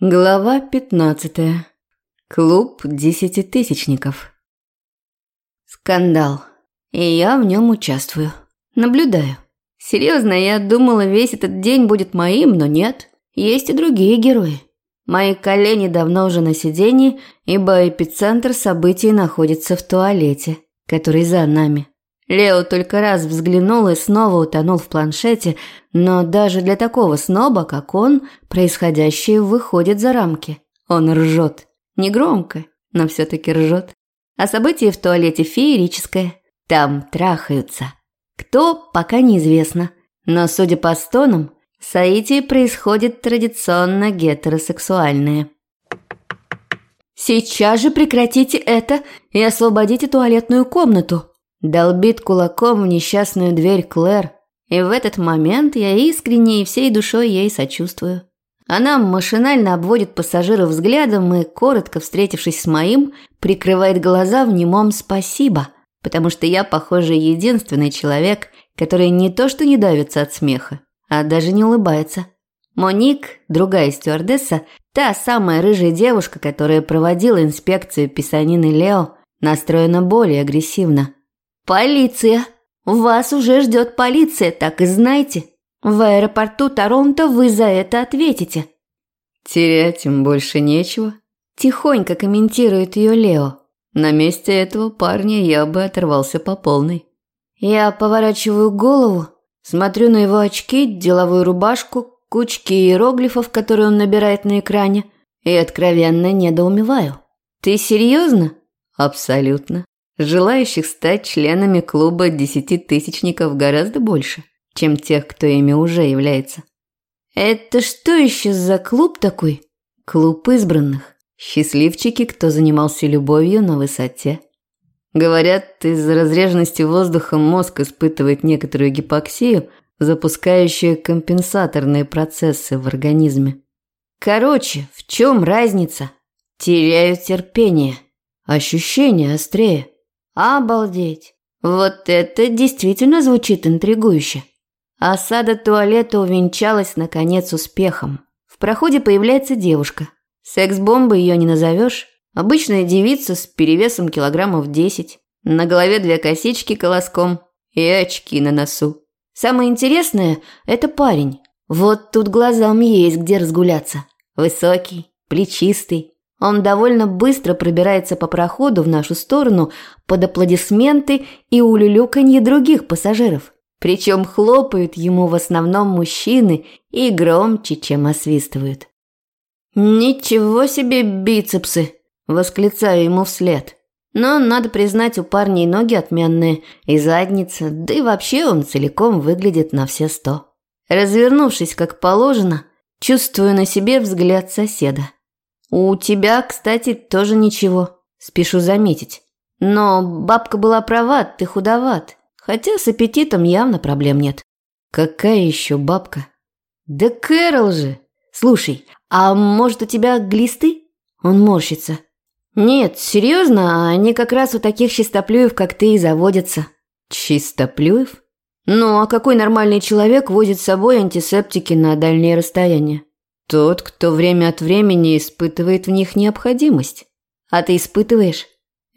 Глава пятнадцатая. Клуб десятитысячников. Скандал. И я в нем участвую. Наблюдаю. Серьезно, я думала, весь этот день будет моим, но нет. Есть и другие герои. Мои колени давно уже на сиденье, ибо эпицентр событий находится в туалете, который за нами. Лео только раз взглянул и снова утонул в планшете, но даже для такого сноба, как он, происходящее выходит за рамки. Он ржет. Негромко, но все-таки ржет. А событие в туалете феерическое. Там трахаются. Кто, пока неизвестно. Но, судя по стонам, соитие происходит традиционно гетеросексуальное. «Сейчас же прекратите это и освободите туалетную комнату», Долбит кулаком в несчастную дверь Клэр, и в этот момент я искренне и всей душой ей сочувствую. Она машинально обводит пассажиров взглядом и, коротко встретившись с моим, прикрывает глаза в немом «спасибо», потому что я, похоже, единственный человек, который не то что не давится от смеха, а даже не улыбается. Моник, другая стюардесса, та самая рыжая девушка, которая проводила инспекцию писанины Лео, настроена более агрессивно – «Полиция! Вас уже ждет полиция, так и знайте. В аэропорту Торонто вы за это ответите». «Терять им больше нечего», – тихонько комментирует ее Лео. «На месте этого парня я бы оторвался по полной». Я поворачиваю голову, смотрю на его очки, деловую рубашку, кучки иероглифов, которые он набирает на экране, и откровенно недоумеваю. «Ты серьезно?» «Абсолютно. Желающих стать членами клуба десятитысячников гораздо больше, чем тех, кто ими уже является. Это что еще за клуб такой? Клуб избранных. Счастливчики, кто занимался любовью на высоте. Говорят, из-за разреженности воздуха мозг испытывает некоторую гипоксию, запускающую компенсаторные процессы в организме. Короче, в чем разница? Теряю терпение. Ощущение острее. Обалдеть! Вот это действительно звучит интригующе. Осада туалета увенчалась, наконец, успехом. В проходе появляется девушка. Секс-бомбы ее не назовешь. Обычная девица с перевесом килограммов 10. На голове две косички колоском и очки на носу. Самое интересное – это парень. Вот тут глазам есть где разгуляться. Высокий, плечистый, он довольно быстро пробирается по проходу в нашу сторону под аплодисменты и улюлюканье других пассажиров. Причем хлопают ему в основном мужчины и громче, чем освистывают. «Ничего себе бицепсы!» – восклицаю ему вслед. Но, надо признать, у парня и ноги отменные, и задница, да и вообще он целиком выглядит на все сто. Развернувшись как положено, чувствую на себе взгляд соседа. «У тебя, кстати, тоже ничего, спешу заметить. Но бабка была права, ты худоват. Хотя с аппетитом явно проблем нет». «Какая еще бабка?» «Да Кэрол же! Слушай, а может у тебя глисты?» Он морщится. «Нет, серьезно, они как раз у таких чистоплюев, как ты, и заводятся». «Чистоплюев?» «Ну, а какой нормальный человек возит с собой антисептики на дальние расстояния?» Тот, кто время от времени испытывает в них необходимость. А ты испытываешь?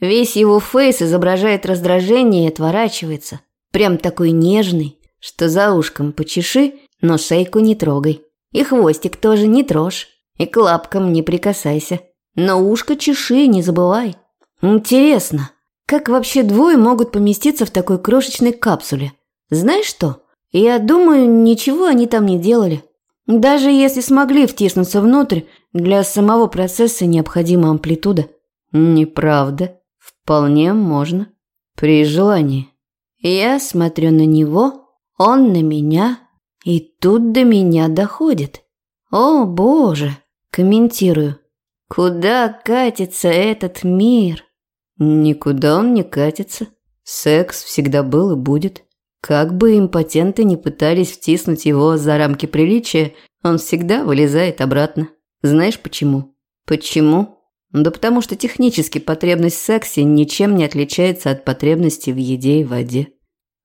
Весь его фейс изображает раздражение и отворачивается. Прям такой нежный, что за ушком почеши, но шейку не трогай. И хвостик тоже не трожь. И к лапкам не прикасайся. Но ушко чеши, не забывай. Интересно, как вообще двое могут поместиться в такой крошечной капсуле? Знаешь что? Я думаю, ничего они там не делали. Даже если смогли втиснуться внутрь, для самого процесса необходима амплитуда. Неправда. Вполне можно. При желании. Я смотрю на него, он на меня, и тут до меня доходит. О, боже, комментирую. Куда катится этот мир? Никуда он не катится. Секс всегда был и будет. Как бы импотенты не пытались втиснуть его за рамки приличия, он всегда вылезает обратно. Знаешь почему? Почему? Да потому что технически потребность в сексе ничем не отличается от потребности в еде и воде.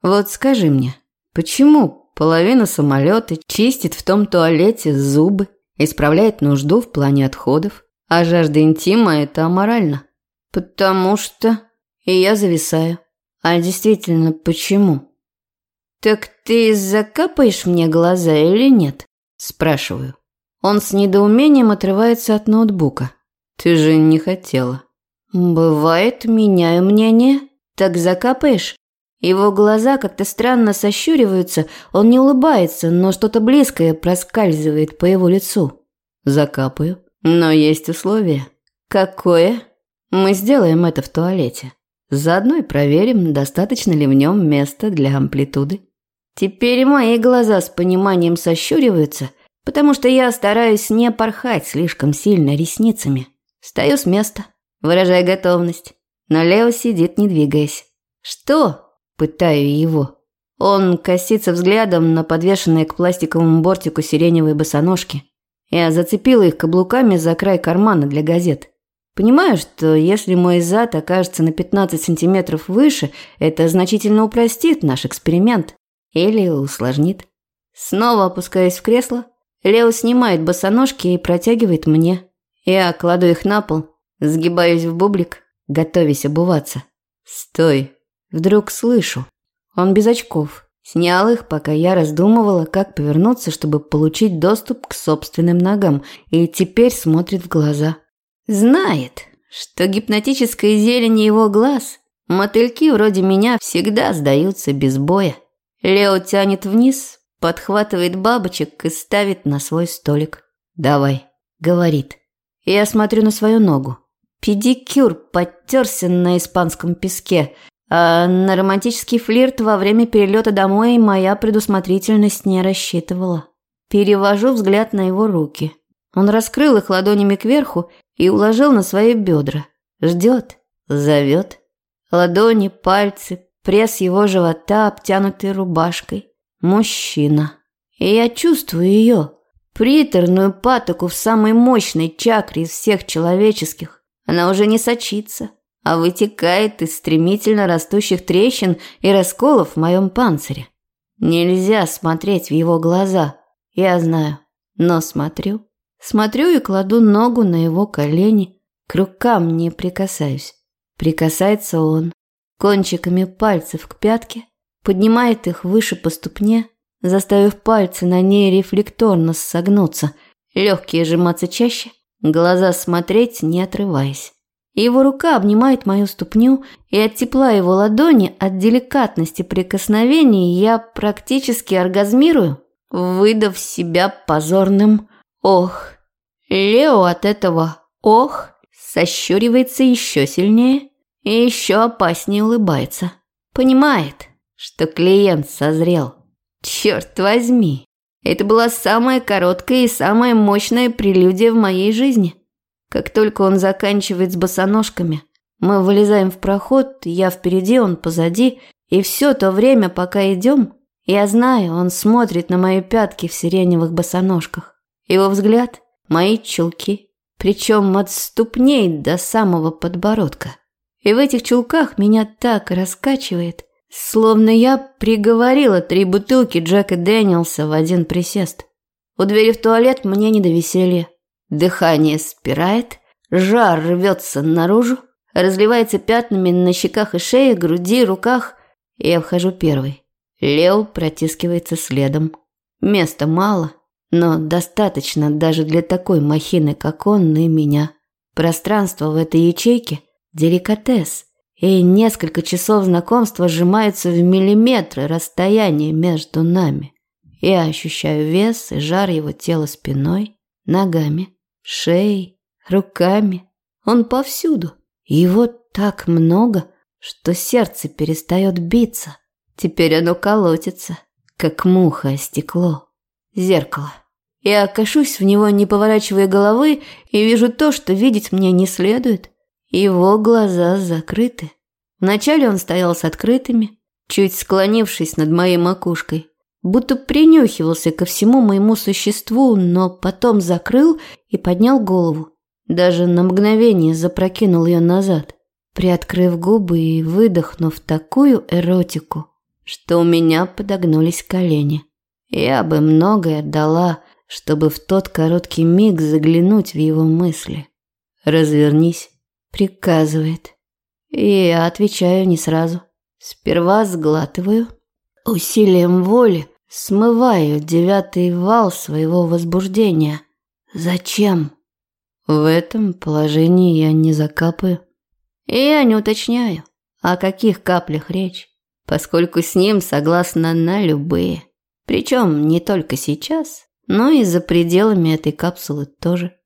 Вот скажи мне, почему половина самолета чистит в том туалете зубы исправляет нужду в плане отходов, а жажда интима – это аморально. Потому что... И я зависаю. А действительно, почему? Так ты закапаешь мне глаза или нет? Спрашиваю. Он с недоумением отрывается от ноутбука. Ты же не хотела. Бывает, меняю мнение. Так закапаешь? Его глаза как-то странно сощуриваются, он не улыбается, но что-то близкое проскальзывает по его лицу. Закапаю. Но есть условие. Какое? Мы сделаем это в туалете. Заодно и проверим, достаточно ли в нем места для амплитуды. Теперь мои глаза с пониманием сощуриваются, потому что я стараюсь не порхать слишком сильно ресницами. Стою с места, выражая готовность, но Лео сидит, не двигаясь. «Что?» – пытаю его. Он косится взглядом на подвешенные к пластиковому бортику сиреневые босоножки. Я зацепила их каблуками за край кармана для газет. Понимаю, что если мой зад окажется на 15 сантиметров выше, это значительно упростит наш эксперимент. Или усложнит. Снова опускаясь в кресло, Лео снимает босоножки и протягивает мне. Я кладу их на пол, сгибаюсь в бублик, готовясь обуваться. «Стой!» Вдруг слышу. Он без очков. Снял их, пока я раздумывала, как повернуться, чтобы получить доступ к собственным ногам, и теперь смотрит в глаза. Знает, что гипнотической зелени его глаз мотыльки вроде меня всегда сдаются без боя. Лео тянет вниз, подхватывает бабочек и ставит на свой столик. «Давай», — говорит. Я смотрю на свою ногу. Педикюр подтерся на испанском песке, а на романтический флирт во время перелета домой моя предусмотрительность не рассчитывала. Перевожу взгляд на его руки. Он раскрыл их ладонями кверху и уложил на свои бедра. Ждет, зовет. Ладони, пальцы, пресс его живота, обтянутый рубашкой. Мужчина. И я чувствую ее, приторную патоку в самой мощной чакре из всех человеческих. Она уже не сочится, а вытекает из стремительно растущих трещин и расколов в моем панцире. Нельзя смотреть в его глаза, я знаю, но смотрю. Смотрю и кладу ногу на его колени, к рукам не прикасаюсь. Прикасается он, кончиками пальцев к пятке, поднимает их выше по ступне, заставив пальцы на ней рефлекторно согнуться, легкие сжиматься чаще, глаза смотреть, не отрываясь. Его рука обнимает мою ступню, и от тепла его ладони, от деликатности прикосновений я практически оргазмирую, выдав себя позорным «ох». Лео от этого «ох» сощуривается еще сильнее и еще опаснее улыбается. Понимает, что клиент созрел. Черт возьми, это была самая короткая и самая мощная прелюдия в моей жизни. Как только он заканчивает с босоножками, мы вылезаем в проход, я впереди, он позади, и все то время, пока идем, я знаю, он смотрит на мои пятки в сиреневых босоножках. Его взгляд – мои чулки, причем от ступней до самого подбородка. И в этих чулках меня так раскачивает, словно я приговорила три бутылки Джека Дэниелса в один присест. У двери в туалет мне не до веселья. Дыхание спирает, жар рвется наружу, разливается пятнами на щеках и шее, груди, руках. Я вхожу первый. Лео протискивается следом. Места мало, но достаточно даже для такой махины, как он и меня. Пространство в этой ячейке – деликатес, и несколько часов знакомства сжимаются в миллиметры расстояния между нами. Я ощущаю вес и жар его тела спиной, ногами, шеей, руками. Он повсюду. Его так много, что сердце перестает биться. Теперь оно колотится, как муха о стекло. Зеркало. Я кашусь в него, не поворачивая головы, и вижу то, что видеть мне не следует. Его глаза закрыты. Вначале он стоял с открытыми, чуть склонившись над моей макушкой, будто принюхивался ко всему моему существу, но потом закрыл и поднял голову. Даже на мгновение запрокинул ее назад, приоткрыв губы и выдохнув такую эротику, что у меня подогнулись колени. Я бы многое отдала, чтобы в тот короткий миг заглянуть в его мысли. «Развернись», — приказывает. И я отвечаю не сразу. Сперва сглатываю. Усилием воли смываю девятый вал своего возбуждения. Зачем? В этом положении я не закапаю. И я не уточняю, о каких каплях речь, поскольку с ним согласна на любые. Причем не только сейчас, но и за пределами этой капсулы тоже.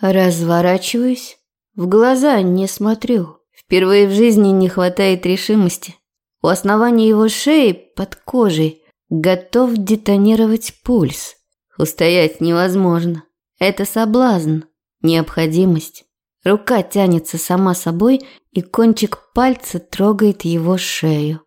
Разворачиваюсь, в глаза не смотрю. Впервые в жизни не хватает решимости. У основания его шеи под кожей готов детонировать пульс. Устоять невозможно. Это соблазн, необходимость. Рука тянется сама собой, и кончик пальца трогает его шею.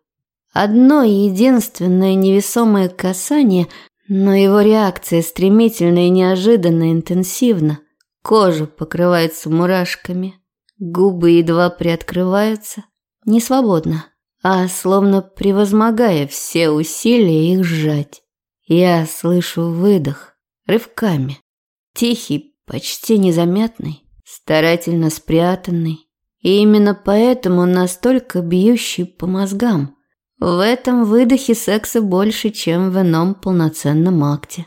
Одно единственное невесомое касание, но его реакция стремительно и неожиданно интенсивна. Кожа покрывается мурашками, губы едва приоткрываются, не свободно, а словно превозмогая все усилия их сжать. Я слышу выдох рывками, тихий, почти незаметный, старательно спрятанный, и именно поэтому настолько бьющий по мозгам – в этом выдохе секса больше, чем в ином полноценном акте.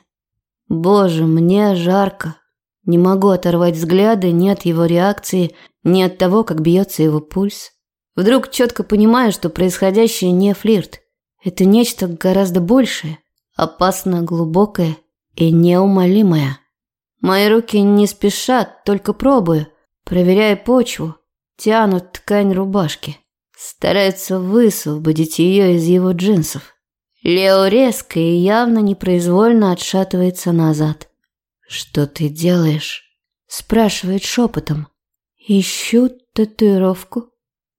Боже, мне жарко. Не могу оторвать взгляды ни от его реакции, ни от того, как бьется его пульс. Вдруг четко понимаю, что происходящее не флирт. Это нечто гораздо большее, опасно глубокое и неумолимое. Мои руки не спешат, только пробую, проверяя почву, тянут ткань рубашки старается высвободить ее из его джинсов. Лео резко и явно непроизвольно отшатывается назад. «Что ты делаешь?» – спрашивает шепотом. «Ищу татуировку».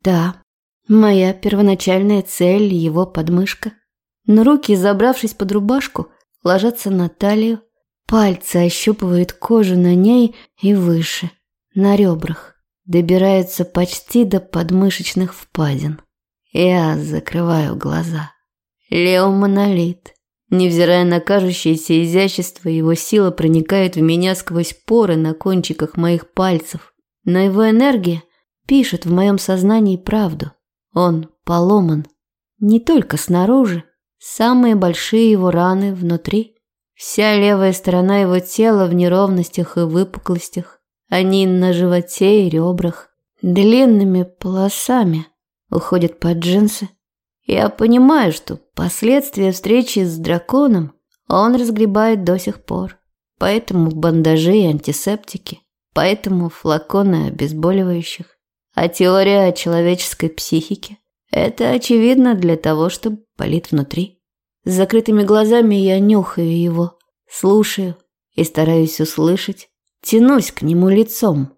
«Да, моя первоначальная цель – его подмышка». Но руки, забравшись под рубашку, ложатся на талию, пальцы ощупывают кожу на ней и выше, на ребрах добирается почти до подмышечных впадин. Я закрываю глаза. Лео монолит. Невзирая на кажущееся изящество, его сила проникает в меня сквозь поры на кончиках моих пальцев. Но его энергия пишет в моем сознании правду. Он поломан. Не только снаружи, самые большие его раны внутри. Вся левая сторона его тела в неровностях и выпуклостях. Они на животе и ребрах, длинными полосами уходят под джинсы. Я понимаю, что последствия встречи с драконом он разгребает до сих пор. Поэтому бандажи и антисептики, поэтому флаконы обезболивающих. А теория о человеческой психике – это очевидно для того, чтобы болит внутри. С закрытыми глазами я нюхаю его, слушаю и стараюсь услышать, Тянусь к нему лицом.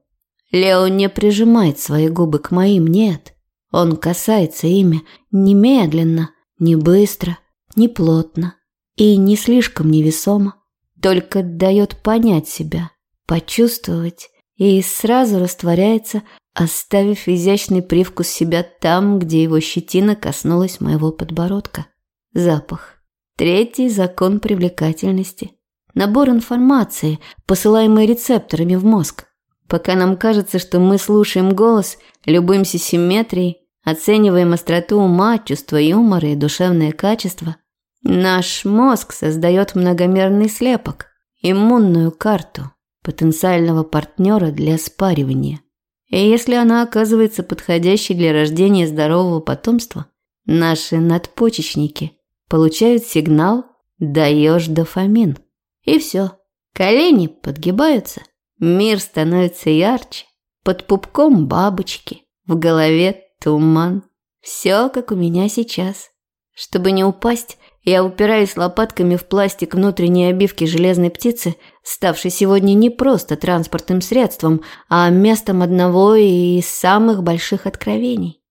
Лео не прижимает свои губы к моим, нет. Он касается ими не медленно, не быстро, не плотно и не слишком невесомо. Только дает понять себя, почувствовать и сразу растворяется, оставив изящный привкус себя там, где его щетина коснулась моего подбородка. Запах. Третий закон привлекательности набор информации, посылаемый рецепторами в мозг. Пока нам кажется, что мы слушаем голос, любуемся симметрией, оцениваем остроту ума, чувство юмора и душевное качество, наш мозг создает многомерный слепок, иммунную карту потенциального партнера для спаривания. И если она оказывается подходящей для рождения здорового потомства, наши надпочечники получают сигнал «даешь дофамин». И все. Колени подгибаются, мир становится ярче, под пупком бабочки, в голове туман. Все, как у меня сейчас. Чтобы не упасть, я упираюсь лопатками в пластик внутренней обивки железной птицы, ставшей сегодня не просто транспортным средством, а местом одного из самых больших откровений.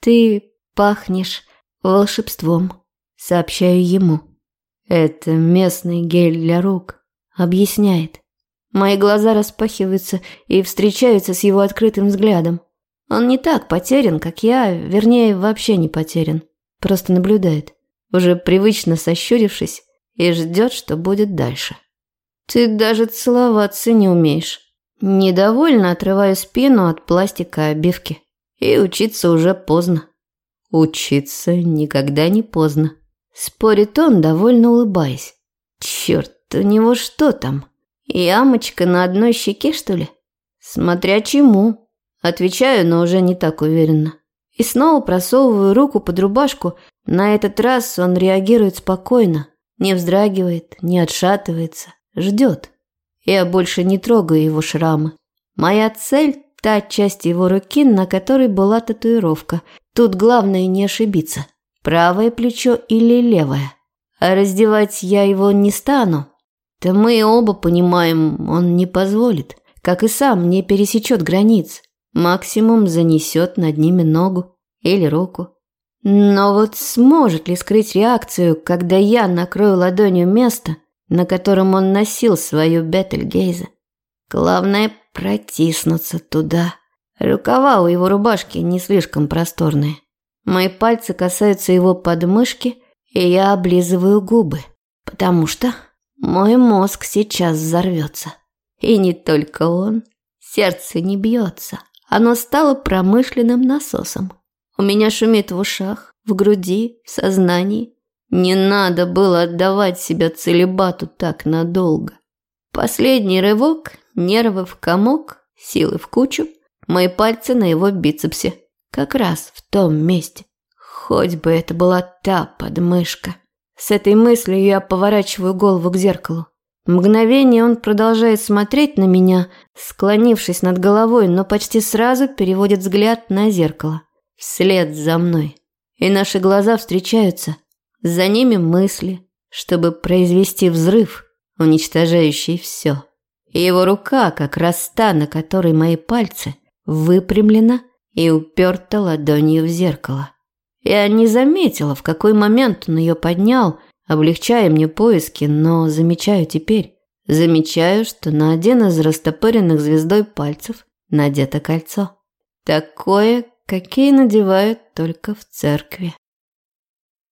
«Ты пахнешь волшебством», — сообщаю ему. Это местный гель для рук. Объясняет. Мои глаза распахиваются и встречаются с его открытым взглядом. Он не так потерян, как я, вернее, вообще не потерян. Просто наблюдает, уже привычно сощурившись, и ждет, что будет дальше. Ты даже целоваться не умеешь. Недовольно отрываю спину от пластика обивки. И учиться уже поздно. Учиться никогда не поздно. Спорит он, довольно улыбаясь. Черт, у него что там? Ямочка на одной щеке, что ли? Смотря чему. Отвечаю, но уже не так уверенно. И снова просовываю руку под рубашку. На этот раз он реагирует спокойно. Не вздрагивает, не отшатывается. Ждет. Я больше не трогаю его шрамы. Моя цель – та часть его руки, на которой была татуировка. Тут главное не ошибиться. Правое плечо или левое. А раздевать я его не стану. Да мы оба понимаем, он не позволит. Как и сам не пересечет границ. Максимум занесет над ними ногу или руку. Но вот сможет ли скрыть реакцию, когда я накрою ладонью место, на котором он носил свою Бетельгейзе? Главное протиснуться туда. Рукава у его рубашки не слишком просторные. Мои пальцы касаются его подмышки, и я облизываю губы, потому что мой мозг сейчас взорвется. И не только он. Сердце не бьется. Оно стало промышленным насосом. У меня шумит в ушах, в груди, в сознании. Не надо было отдавать себя целебату так надолго. Последний рывок, нервы в комок, силы в кучу, мои пальцы на его бицепсе. Как раз в том месте. Хоть бы это была та подмышка. С этой мыслью я поворачиваю голову к зеркалу. Мгновение он продолжает смотреть на меня, склонившись над головой, но почти сразу переводит взгляд на зеркало. Вслед за мной. И наши глаза встречаются. За ними мысли, чтобы произвести взрыв, уничтожающий все. И его рука, как раз та, на которой мои пальцы, выпрямлена и уперта ладонью в зеркало. Я не заметила, в какой момент он ее поднял, облегчая мне поиски, но замечаю теперь. Замечаю, что на один из растопыренных звездой пальцев надето кольцо. Такое, какие надевают только в церкви.